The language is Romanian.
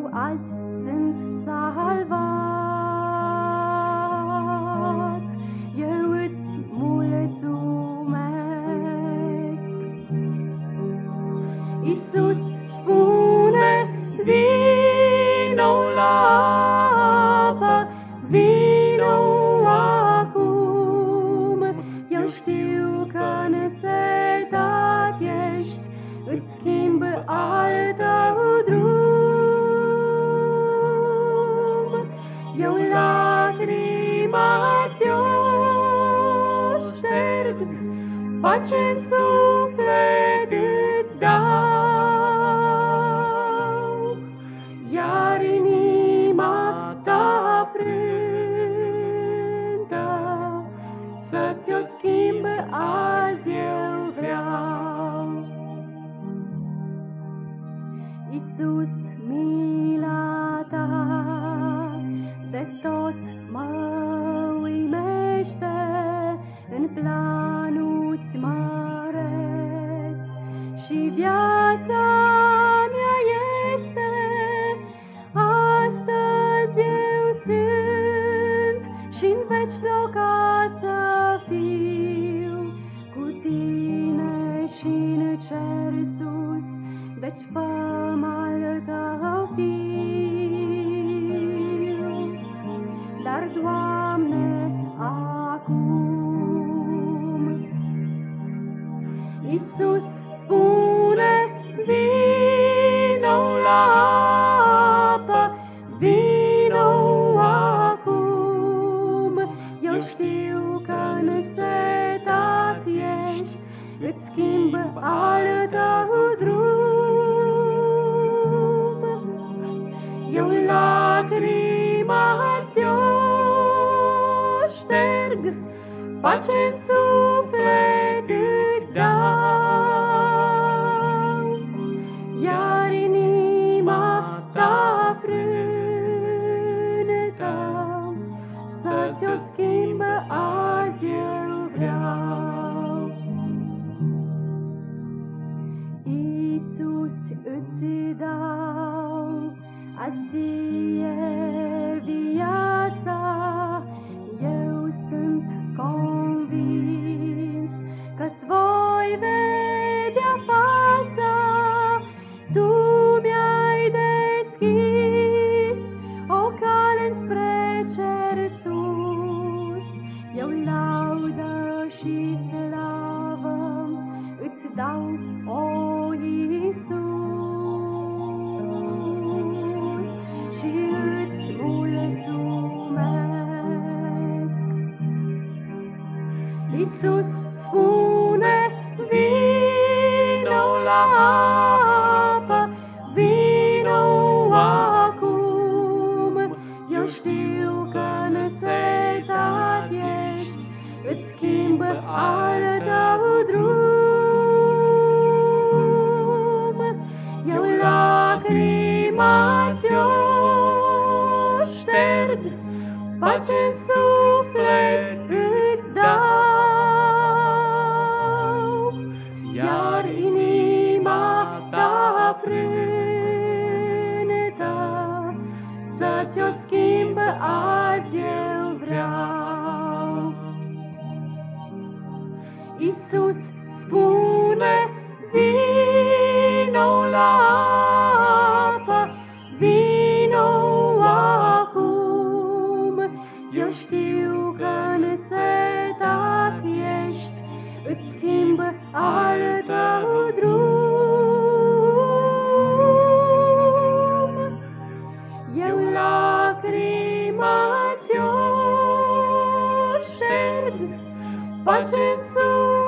eu azi sunt salvat. Eu îți mulțumesc. Iisus pace în suflet îți dau, iar inima ta frântă să ți-o schimb azi eu vreau. Iisus, și viața mea este. Astăzi eu sunt și în veci vreau ca să fiu cu tine și în cer sus, deci fă-mă al tău fiu. Dar, Doamne, acum Iisus spune, știu că însetat ești, îți schimb al tău drum. Eu lacrima ți-o șterg, pace și slavă. Îți dau, o pace suflet îți dau, iar inima ta frâneta să-ți o schimbă azi eu vreau. Iisus, But it's so